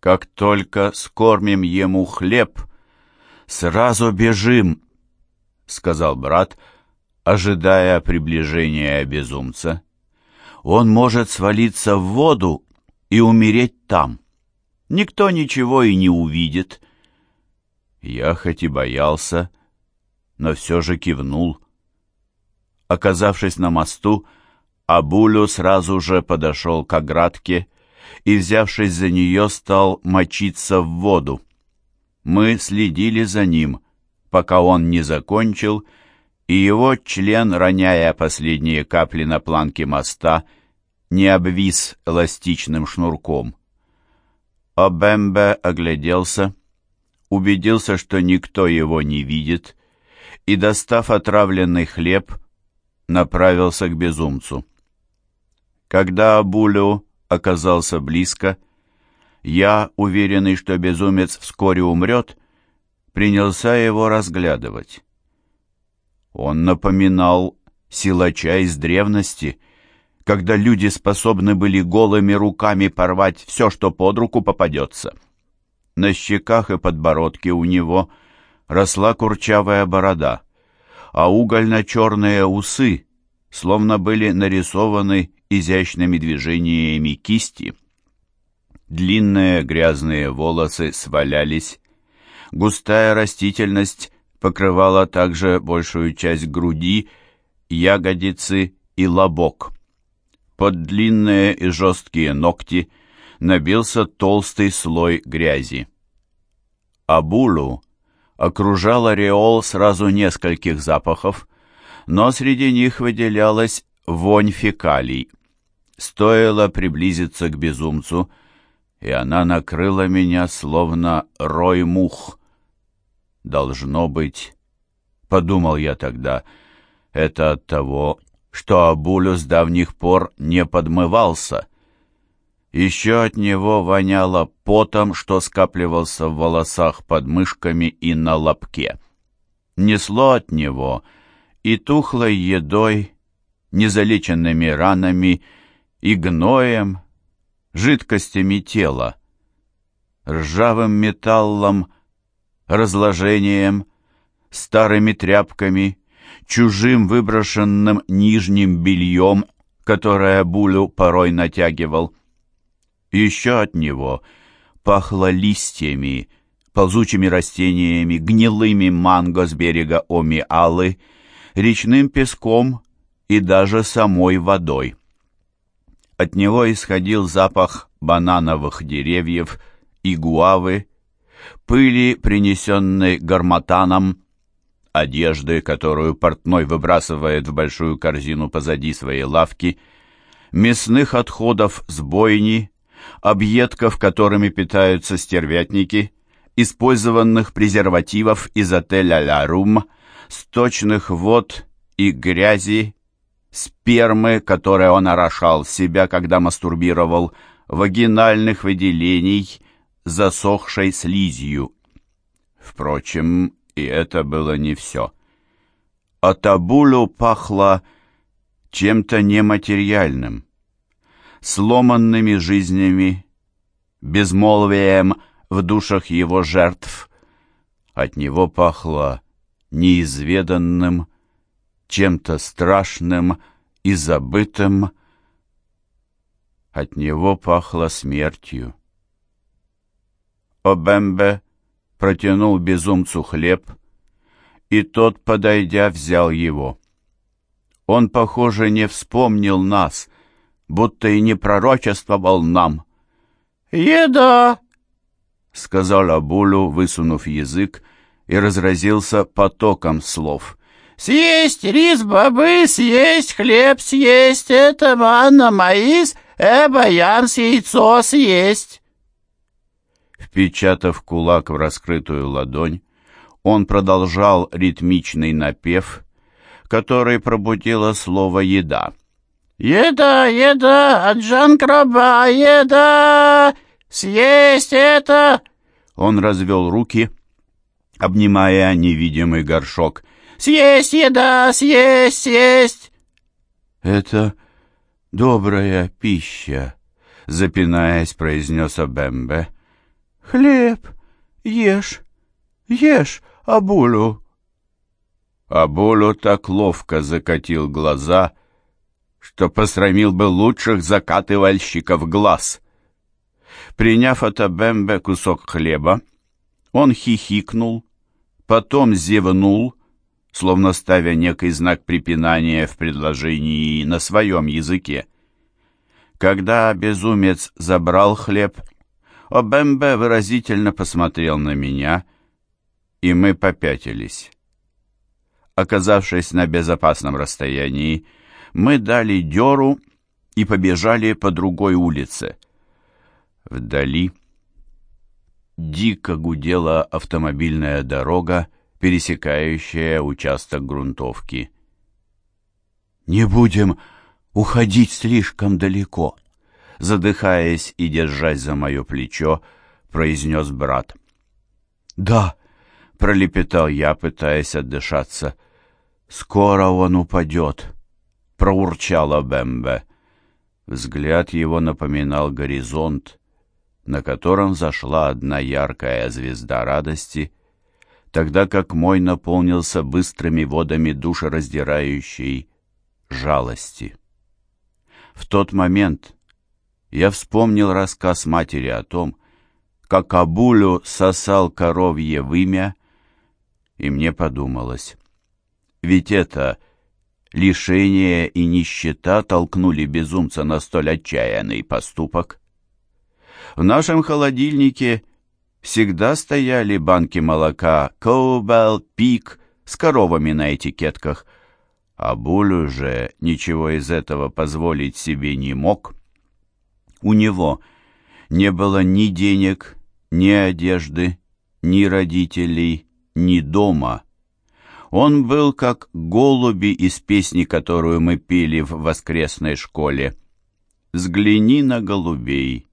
Как только скормим ему хлеб, сразу бежим, — сказал брат, ожидая приближения безумца. Он может свалиться в воду и умереть там. Никто ничего и не увидит. Я хоть и боялся, но все же кивнул. Оказавшись на мосту, Абулю сразу же подошел к оградке и, взявшись за нее, стал мочиться в воду. Мы следили за ним, пока он не закончил, и его член, роняя последние капли на планке моста, не обвис эластичным шнурком. Обембе огляделся, убедился, что никто его не видит, и, достав отравленный хлеб, направился к безумцу. Когда Абулю оказался близко, я, уверенный, что безумец вскоре умрет, принялся его разглядывать. Он напоминал силача из древности, когда люди способны были голыми руками порвать все, что под руку попадется. На щеках и подбородке у него росла курчавая борода, а угольно-черные усы словно были нарисованы изящными движениями кисти. Длинные грязные волосы свалялись, густая растительность покрывала также большую часть груди, ягодицы и лобок. Под длинные и жесткие ногти набился толстый слой грязи. Абулу окружал ореол сразу нескольких запахов, но среди них выделялась вонь фекалий. Стоило приблизиться к безумцу, и она накрыла меня, словно рой мух. Должно быть, — подумал я тогда, — это от того, что Абулю с давних пор не подмывался. Еще от него воняло потом, что скапливался в волосах под мышками и на лобке. Несло от него и тухлой едой, незалеченными ранами и гноем, жидкостями тела, ржавым металлом, разложением, старыми тряпками, чужим выброшенным нижним бельем, которое Булю порой натягивал. Еще от него пахло листьями, ползучими растениями, гнилыми манго с берега Оми-Алы, речным песком и даже самой водой. От него исходил запах банановых деревьев и гуавы, пыли, принесенной гарматаном, одежды, которую портной выбрасывает в большую корзину позади своей лавки, мясных отходов с бойни, объедков, которыми питаются стервятники, использованных презервативов из отеля «Ля Рум», сточных вод и грязи спермы, которой он орошал себя, когда мастурбировал, вагинальных выделений, засохшей слизью. Впрочем, и это было не все. От Абулю пахло чем-то нематериальным, сломанными жизнями, безмолвием в душах его жертв. От него пахло неизведанным, чем-то страшным и забытым. От него пахло смертью. Обембе протянул безумцу хлеб, и тот, подойдя, взял его. Он, похоже, не вспомнил нас, будто и не пророчествовал нам. «Еда!» — сказал Абулю, высунув язык, и разразился потоком слов. Съесть рис, бобы, съесть хлеб, съесть это манна, маис, эба, ямс, яйцо съесть. Впечатав кулак в раскрытую ладонь, он продолжал ритмичный напев, который пробудило слово «еда». «Еда, еда, аджан краба, еда! Съесть это!» Он развел руки, обнимая невидимый горшок — Съесть еда, съесть, съесть!» «Это добрая пища», — запинаясь, произнес Абембе. «Хлеб! Ешь! Ешь, Абулю!» Абулю так ловко закатил глаза, что посрамил бы лучших закатывальщиков глаз. Приняв от Абембе кусок хлеба, он хихикнул, потом зевнул, словно ставя некий знак препинания в предложении на своем языке. Когда безумец забрал хлеб, Обембе выразительно посмотрел на меня, и мы попятились. Оказавшись на безопасном расстоянии, мы дали дёру и побежали по другой улице. Вдали дико гудела автомобильная дорога, пересекающая участок грунтовки. «Не будем уходить слишком далеко», — задыхаясь и держась за мое плечо, произнес брат. «Да», — пролепетал я, пытаясь отдышаться, — «скоро он упадет», — проурчала Бэмбе. Взгляд его напоминал горизонт, на котором зашла одна яркая звезда радости, тогда как мой наполнился быстрыми водами душераздирающей жалости. В тот момент я вспомнил рассказ матери о том, как Абулю сосал коровье вымя, и мне подумалось, ведь это лишение и нищета толкнули безумца на столь отчаянный поступок. В нашем холодильнике всегда стояли банки молока Коубел, Пик с коровами на этикетках, а Булю же ничего из этого позволить себе не мог. У него не было ни денег, ни одежды, ни родителей, ни дома. Он был как голуби из песни, которую мы пели в воскресной школе. «Взгляни на голубей,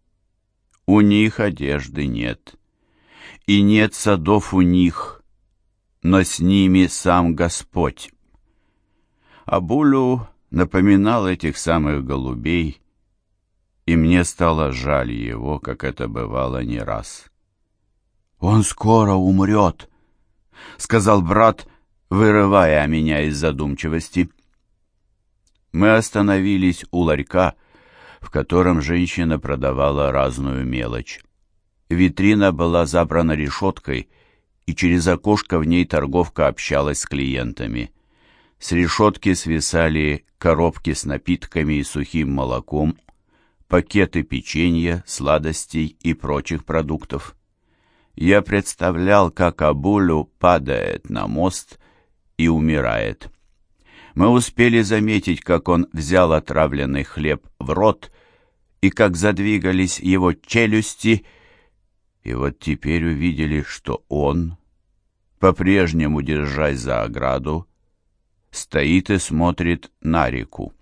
у них одежды нет, и нет садов у них, но с ними сам Господь. Абулю напоминал этих самых голубей, и мне стало жаль его, как это бывало не раз. «Он скоро умрет», — сказал брат, вырывая меня из задумчивости. Мы остановились у ларька, в котором женщина продавала разную мелочь. Витрина была забрана решеткой, и через окошко в ней торговка общалась с клиентами. С решетки свисали коробки с напитками и сухим молоком, пакеты печенья, сладостей и прочих продуктов. Я представлял, как Абулю падает на мост и умирает. Мы успели заметить, как он взял отравленный хлеб в рот и как задвигались его челюсти, и вот теперь увидели, что он, по-прежнему держась за ограду, стоит и смотрит на реку.